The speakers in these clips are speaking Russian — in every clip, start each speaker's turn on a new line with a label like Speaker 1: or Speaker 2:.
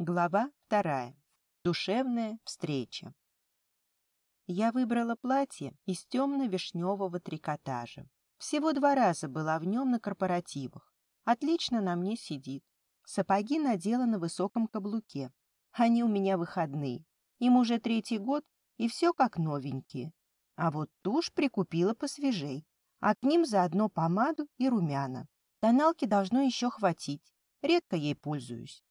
Speaker 1: Глава вторая. Душевная встреча. Я выбрала платье из темно-вишневого трикотажа. Всего два раза была в нем на корпоративах. Отлично на мне сидит. Сапоги надела на высоком каблуке. Они у меня выходные. Им уже третий год, и все как новенькие. А вот тушь прикупила посвежей, а к ним заодно помаду и румяна. Тоналки должно еще хватить. Редко ей пользуюсь.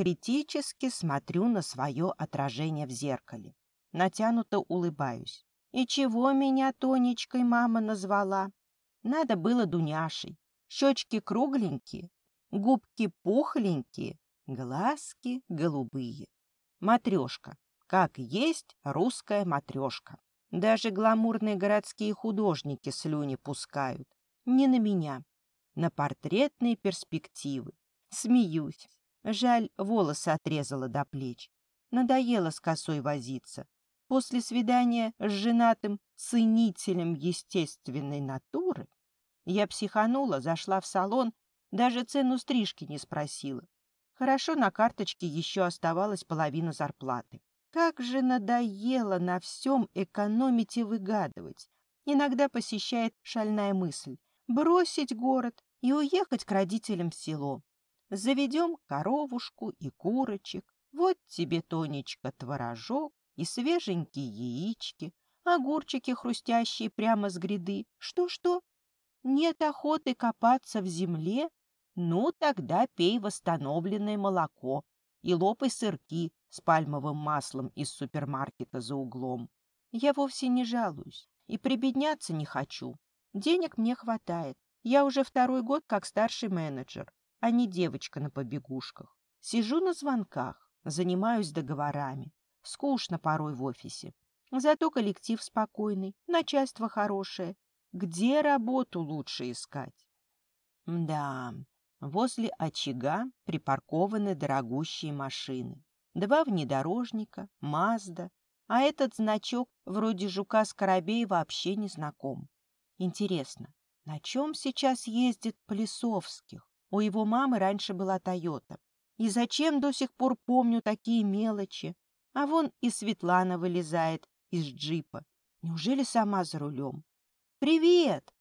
Speaker 1: Критически смотрю на свое отражение в зеркале. Натянуто улыбаюсь. И чего меня Тонечкой мама назвала? Надо было Дуняшей. Щечки кругленькие, губки пухленькие, глазки голубые. Матрешка. Как есть русская матрешка. Даже гламурные городские художники слюни пускают. Не на меня. На портретные перспективы. Смеюсь. Жаль, волосы отрезала до плеч. Надоело с косой возиться. После свидания с женатым ценителем естественной натуры я психанула, зашла в салон, даже цену стрижки не спросила. Хорошо, на карточке еще оставалась половина зарплаты. Как же надоело на всем экономить и выгадывать. Иногда посещает шальная мысль — бросить город и уехать к родителям в село. Заведем коровушку и курочек. Вот тебе, Тонечка, творожок и свеженькие яички, огурчики хрустящие прямо с гряды. Что-что? Нет охоты копаться в земле? Ну, тогда пей восстановленное молоко и лопай сырки с пальмовым маслом из супермаркета за углом. Я вовсе не жалуюсь и прибедняться не хочу. Денег мне хватает. Я уже второй год как старший менеджер а не девочка на побегушках. Сижу на звонках, занимаюсь договорами. Скучно порой в офисе. Зато коллектив спокойный, начальство хорошее. Где работу лучше искать? Да, возле очага припаркованы дорогущие машины. Два внедорожника, Мазда, а этот значок вроде жука-скоробей вообще не знаком. Интересно, на чем сейчас ездит Плесовских? У его мамы раньше была Тойота. И зачем до сих пор помню такие мелочи? А вон и Светлана вылезает из джипа. Неужели сама за рулем? «Привет!»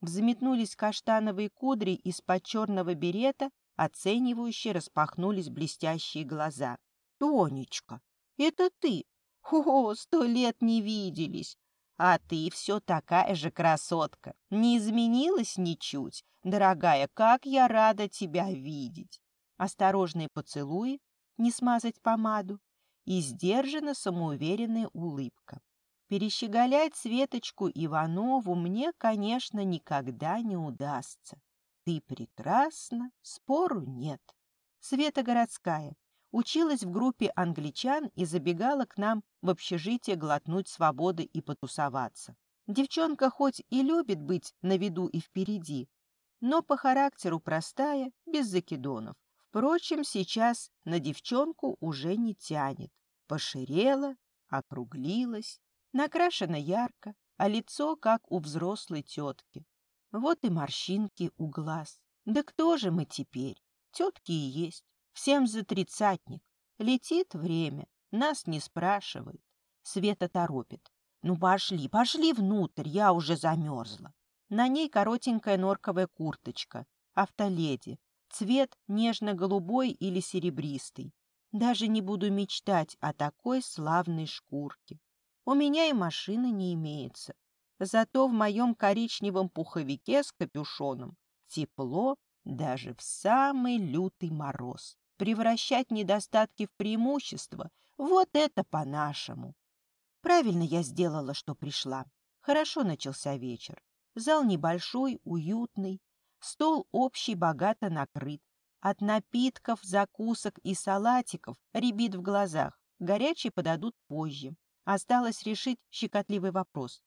Speaker 1: Взметнулись каштановые кудри из-под черного берета, оценивающе распахнулись блестящие глаза. «Тонечка, это ты? О, сто лет не виделись! А ты все такая же красотка, не изменилась ничуть. Дорогая, как я рада тебя видеть. Осторожные поцелуи, не смазать помаду, и сдержанно самоуверенная улыбка. Перещеголять Светочку Иванову мне, конечно, никогда не удастся. Ты прекрасна, спору нет. Света городская, училась в группе англичан и забегала к нам в общежитие глотнуть свободы и потусоваться. Девчонка хоть и любит быть на виду и впереди, но по характеру простая, без закидонов. Впрочем, сейчас на девчонку уже не тянет. Поширела, округлилась, накрашена ярко, а лицо, как у взрослой тетки. Вот и морщинки у глаз. Да кто же мы теперь? Тетки и есть. Всем за тридцатник. Летит время, нас не спрашивает. Света торопит. Ну, пошли, пошли внутрь, я уже замерзла. На ней коротенькая норковая курточка, автоледи, цвет нежно-голубой или серебристый. Даже не буду мечтать о такой славной шкурке. У меня и машины не имеется. Зато в моем коричневом пуховике с капюшоном тепло даже в самый лютый мороз превращать недостатки в преимущество — вот это по-нашему. Правильно я сделала, что пришла. Хорошо начался вечер. Зал небольшой, уютный, стол общий богато накрыт. От напитков, закусок и салатиков рябит в глазах. Горячие подадут позже. Осталось решить щекотливый вопрос.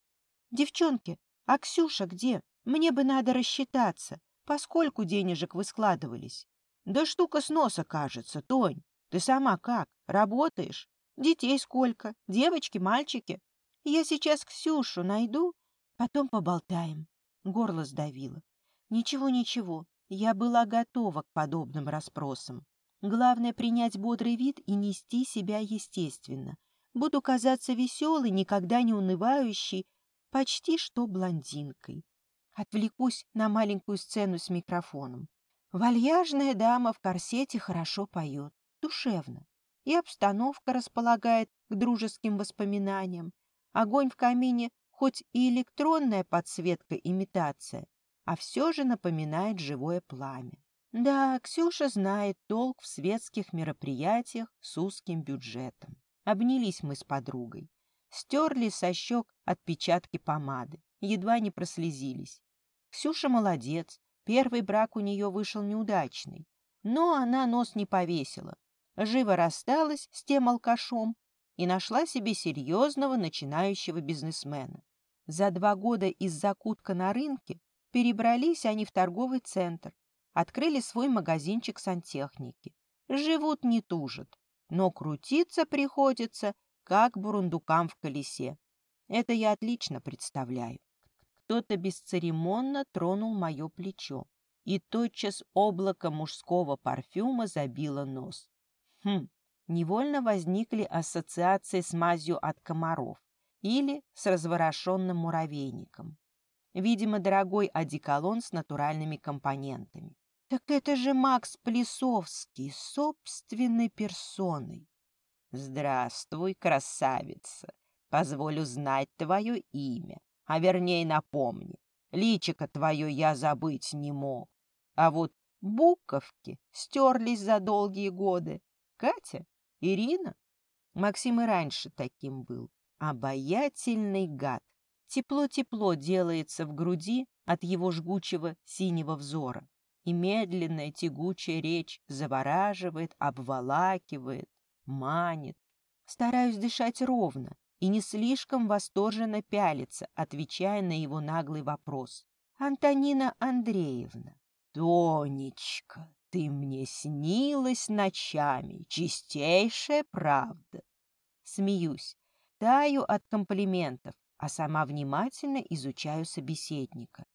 Speaker 1: «Девчонки, а Ксюша где? Мне бы надо рассчитаться. Поскольку денежек вы складывались?» Да штука с носа кажется, Тонь. Ты сама как? Работаешь? Детей сколько? Девочки, мальчики? Я сейчас Ксюшу найду, потом поболтаем. Горло сдавило. Ничего, ничего. Я была готова к подобным расспросам. Главное — принять бодрый вид и нести себя естественно. Буду казаться веселой, никогда не унывающей, почти что блондинкой. Отвлекусь на маленькую сцену с микрофоном. Вальяжная дама в корсете хорошо поет, душевно. И обстановка располагает к дружеским воспоминаниям. Огонь в камине хоть и электронная подсветка-имитация, а все же напоминает живое пламя. Да, Ксюша знает толк в светских мероприятиях с узким бюджетом. Обнялись мы с подругой. Стерли со щек отпечатки помады. Едва не прослезились. Ксюша молодец. Первый брак у нее вышел неудачный. Но она нос не повесила. Живо рассталась с тем алкашом и нашла себе серьезного начинающего бизнесмена. За два года из закутка на рынке перебрались они в торговый центр, открыли свой магазинчик сантехники. Живут не тужат, но крутиться приходится, как бурундукам в колесе. Это я отлично представляю. Кто-то бесцеремонно тронул мое плечо, и тотчас облако мужского парфюма забило нос. Хм, невольно возникли ассоциации с мазью от комаров или с разворошенным муравейником. Видимо, дорогой одеколон с натуральными компонентами. Так это же Макс Плесовский, собственной персоной. Здравствуй, красавица. Позволю знать твое имя, а вернее напомни. Личико твое я забыть не мог. А вот буковки стерлись за долгие годы. Катя? Ирина? Максим и раньше таким был. Обаятельный гад. Тепло-тепло делается в груди от его жгучего синего взора и медленная тягучая речь завораживает, обволакивает, манит. Стараюсь дышать ровно и не слишком восторженно пялиться, отвечая на его наглый вопрос. Антонина Андреевна. Тонечка, ты мне снилась ночами, чистейшая правда. Смеюсь, таю от комплиментов, а сама внимательно изучаю собеседника.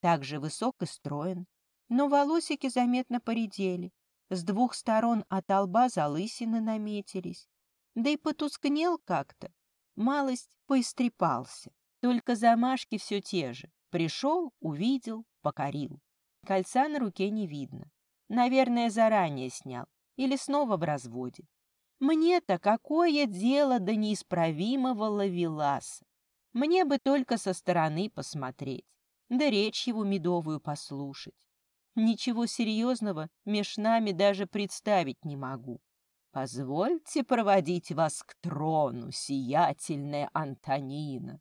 Speaker 1: Также высок и строен, но волосики заметно поредели. С двух сторон от лба залысины наметились. Да и потускнел как-то. Малость поистрепался. Только замашки все те же. Пришел, увидел, покорил. Кольца на руке не видно. Наверное, заранее снял. Или снова в разводе. Мне-то какое дело до неисправимого лавеласа? Мне бы только со стороны посмотреть, да речь его медовую послушать. Ничего серьезного меж нами даже представить не могу. Позвольте проводить вас к трону, сиятельная Антонина.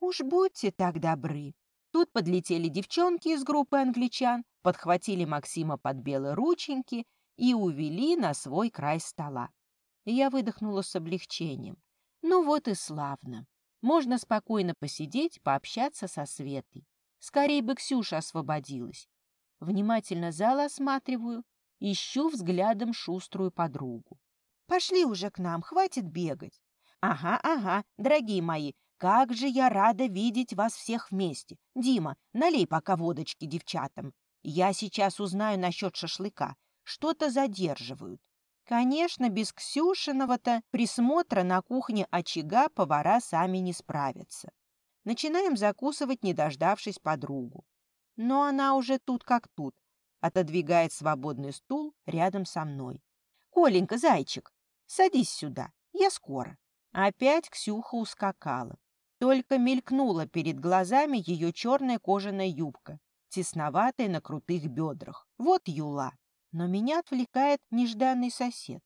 Speaker 1: Уж будьте так добры. Тут подлетели девчонки из группы англичан, подхватили Максима под белые рученьки и увели на свой край стола. Я выдохнула с облегчением. Ну вот и славно. Можно спокойно посидеть, пообщаться со Светой. Скорее бы Ксюша освободилась. Внимательно зал осматриваю, ищу взглядом шуструю подругу. «Пошли уже к нам, хватит бегать». «Ага, ага, дорогие мои, как же я рада видеть вас всех вместе. Дима, налей пока водочки девчатам. Я сейчас узнаю насчет шашлыка. Что-то задерживают». Конечно, без Ксюшиного-то присмотра на кухне очага повара сами не справятся. Начинаем закусывать, не дождавшись подругу но она уже тут как тут, отодвигает свободный стул рядом со мной. «Коленька, зайчик, садись сюда, я скоро». Опять Ксюха ускакала. Только мелькнула перед глазами ее черная кожаная юбка, тесноватая на крутых бедрах. Вот юла. Но меня отвлекает нежданный сосед.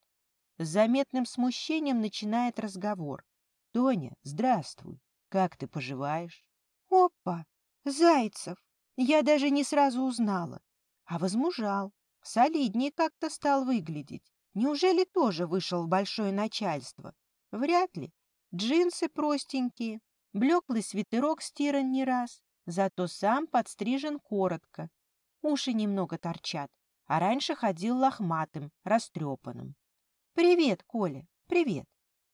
Speaker 1: С заметным смущением начинает разговор. «Тоня, здравствуй. Как ты поживаешь?» «Опа! Зайцев! Я даже не сразу узнала. А возмужал, солиднее как-то стал выглядеть. Неужели тоже вышел в большое начальство? Вряд ли. Джинсы простенькие, блеклый свитерок стиран не раз, зато сам подстрижен коротко. Уши немного торчат, а раньше ходил лохматым, растрепанным. «Привет, Коля, привет.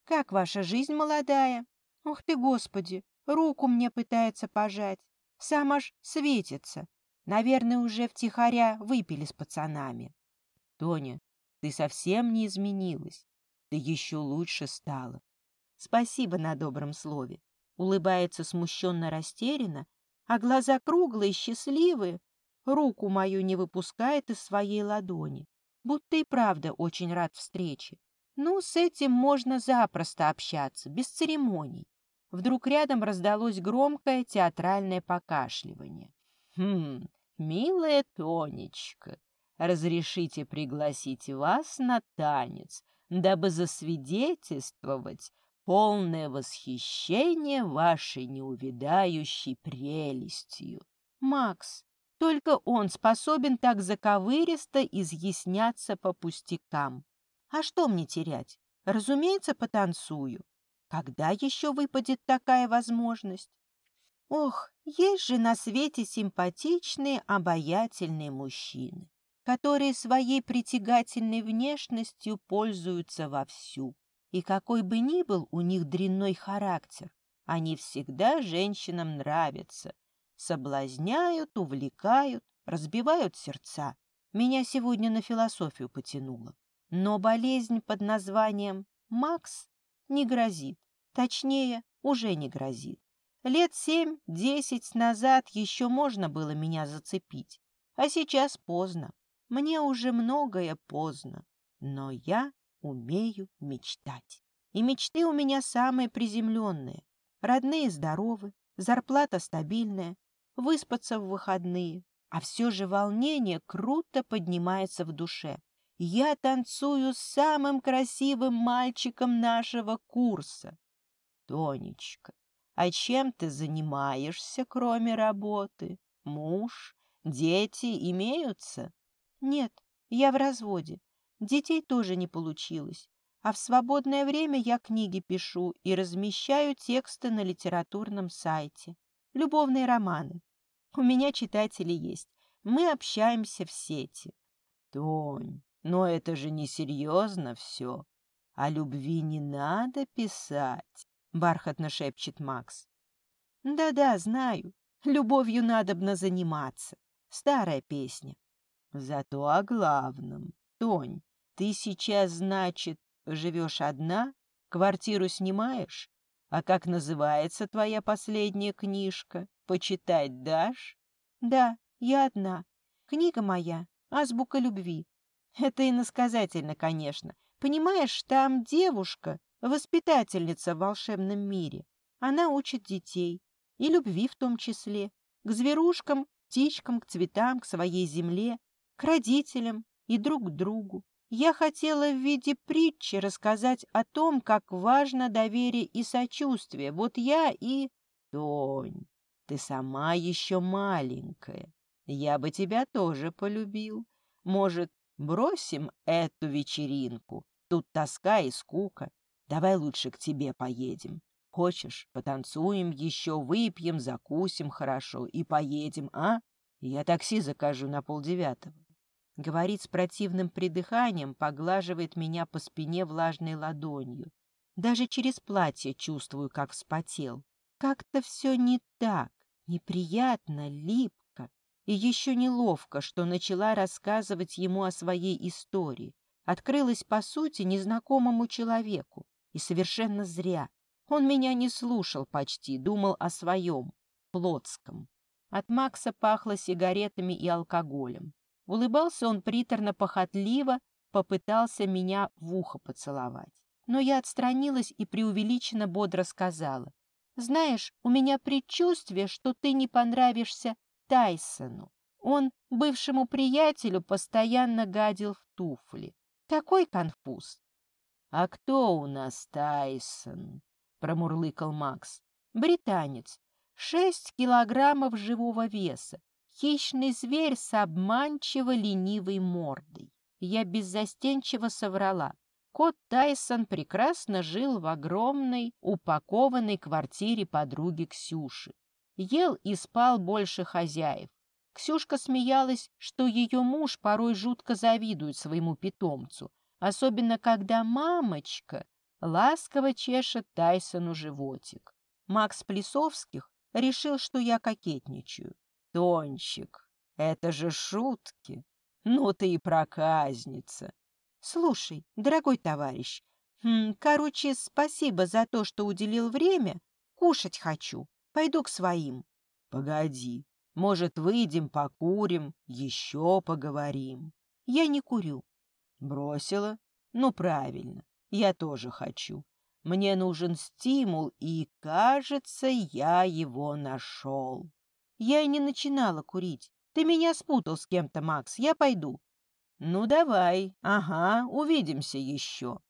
Speaker 1: Как ваша жизнь молодая? Ух ты, Господи, руку мне пытается пожать. Сам аж светится. Наверное, уже втихаря выпили с пацанами. Тоня, ты совсем не изменилась. Ты еще лучше стала. Спасибо на добром слове. Улыбается смущенно растерянно, а глаза круглые, счастливые. Руку мою не выпускает из своей ладони. Будто и правда очень рад встрече. Ну, с этим можно запросто общаться, без церемоний. Вдруг рядом раздалось громкое театральное покашливание. «Хм, милая Тонечка, разрешите пригласить вас на танец, дабы засвидетельствовать полное восхищение вашей неувидающей прелестью. Макс, только он способен так заковыристо изъясняться по пустякам. А что мне терять? Разумеется, потанцую. Когда еще выпадет такая возможность? Ох, есть же на свете симпатичные, обаятельные мужчины, которые своей притягательной внешностью пользуются вовсю. И какой бы ни был у них дрянной характер, они всегда женщинам нравятся, соблазняют, увлекают, разбивают сердца. Меня сегодня на философию потянуло. Но болезнь под названием «Макс» не грозит. Точнее, уже не грозит. Лет семь-десять назад еще можно было меня зацепить, а сейчас поздно. Мне уже многое поздно, но я умею мечтать. И мечты у меня самые приземленные. Родные здоровы, зарплата стабильная, выспаться в выходные. А все же волнение круто поднимается в душе. Я танцую с самым красивым мальчиком нашего курса. Тонечка, а чем ты занимаешься, кроме работы? Муж, дети имеются? Нет, я в разводе. Детей тоже не получилось. А в свободное время я книги пишу и размещаю тексты на литературном сайте. Любовные романы. У меня читатели есть. Мы общаемся в сети. Тонь, но это же несерьезно все. О любви не надо писать. — бархатно шепчет Макс. «Да-да, знаю. Любовью надобно заниматься. Старая песня. Зато о главном. Тонь, ты сейчас, значит, живешь одна? Квартиру снимаешь? А как называется твоя последняя книжка? Почитать дашь? Да, я одна. Книга моя «Азбука любви». Это иносказательно, конечно. Понимаешь, там девушка, воспитательница в волшебном мире. Она учит детей, и любви в том числе, к зверушкам, птичкам, к цветам, к своей земле, родителям и друг другу. Я хотела в виде притчи рассказать о том, как важно доверие и сочувствие. Вот я и... Тонь, ты сама еще маленькая. Я бы тебя тоже полюбил. Может, бросим эту вечеринку? Тут тоска и скука. Давай лучше к тебе поедем. Хочешь, потанцуем еще, выпьем, закусим хорошо и поедем, а? Я такси закажу на полдевятого. Говорит с противным придыханием, поглаживает меня по спине влажной ладонью. Даже через платье чувствую, как вспотел. Как-то все не так, неприятно, липко. И еще неловко, что начала рассказывать ему о своей истории. Открылась, по сути, незнакомому человеку. И совершенно зря. Он меня не слушал почти, думал о своем, плотском. От Макса пахло сигаретами и алкоголем. Улыбался он приторно-похотливо, попытался меня в ухо поцеловать. Но я отстранилась и преувеличенно бодро сказала. «Знаешь, у меня предчувствие, что ты не понравишься Тайсону. Он бывшему приятелю постоянно гадил в туфли. Такой конфуз. «А кто у нас Тайсон?» — промурлыкал Макс. «Британец. Шесть килограммов живого веса. Хищный зверь с обманчиво ленивой мордой. Я беззастенчиво соврала. Кот Тайсон прекрасно жил в огромной, упакованной квартире подруги Ксюши. Ел и спал больше хозяев. Ксюшка смеялась, что ее муж порой жутко завидует своему питомцу, особенно когда мамочка ласково чешет Тайсону животик. Макс Плесовских решил, что я кокетничаю. «Тончик, это же шутки! Ну ты и проказница! Слушай, дорогой товарищ, хм, короче, спасибо за то, что уделил время. Кушать хочу. Пойду к своим.
Speaker 2: Погоди, может, выйдем, покурим, еще поговорим.
Speaker 1: Я не курю.
Speaker 2: Бросила? Ну, правильно, я тоже хочу. Мне нужен стимул, и, кажется, я его нашел.
Speaker 1: Я и не начинала курить. Ты меня спутал с кем-то, Макс. Я пойду.
Speaker 2: Ну, давай. Ага, увидимся еще.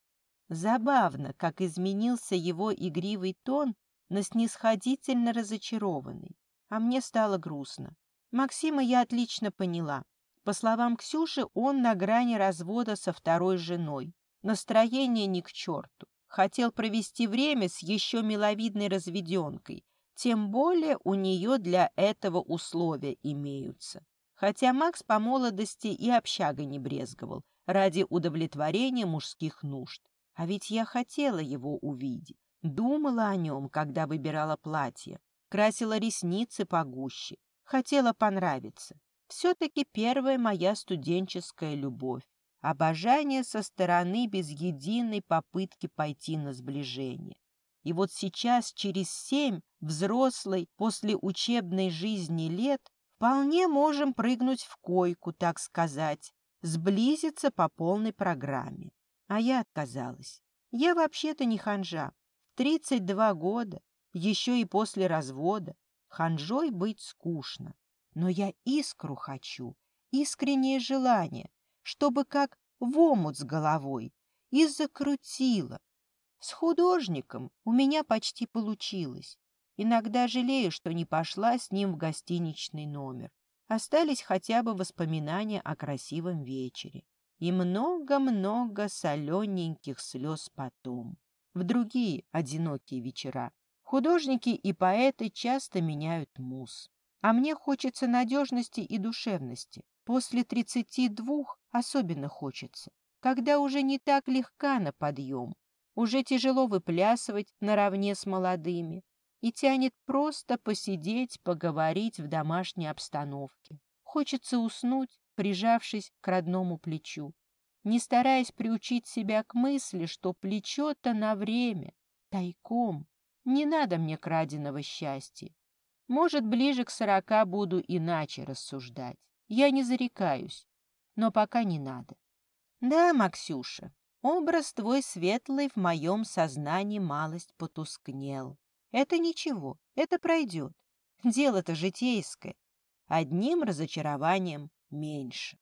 Speaker 1: Забавно, как изменился его игривый тон на снисходительно разочарованный. А мне стало грустно. Максима я отлично поняла. По словам Ксюши, он на грани развода со второй женой. Настроение ни к черту. Хотел провести время с еще миловидной разведенкой, тем более у нее для этого условия имеются. Хотя Макс по молодости и общага не брезговал, ради удовлетворения мужских нужд. А ведь я хотела его увидеть. Думала о нем, когда выбирала платье. Красила ресницы погуще. Хотела понравиться. Все-таки первая моя студенческая любовь. Обожание со стороны без единой попытки пойти на сближение. И вот сейчас, через семь взрослой после учебной жизни лет, вполне можем прыгнуть в койку, так сказать, сблизиться по полной программе. А я отказалась. Я вообще-то не ханжа. В 32 года, еще и после развода, ханжой быть скучно. Но я искру хочу, искреннее желание, чтобы как в омут с головой, и закрутила, с художником у меня почти получилось. Иногда жалею, что не пошла с ним в гостиничный номер. Остались хотя бы воспоминания о красивом вечере. И много-много солененьких слез потом. В другие одинокие вечера. Художники и поэты часто меняют муз. А мне хочется надежности и душевности. После тридцати двух особенно хочется, когда уже не так легка на подъем, уже тяжело выплясывать наравне с молодыми и тянет просто посидеть, поговорить в домашней обстановке. Хочется уснуть, прижавшись к родному плечу, не стараясь приучить себя к мысли, что плечо-то на время, тайком. Не надо мне краденого счастья. Может, ближе к сорока буду иначе рассуждать. Я не зарекаюсь, но пока не надо. Да, Максюша, Образ твой светлый в моем сознании малость потускнел. Это ничего, это пройдет. Дело-то житейское. Одним разочарованием меньше.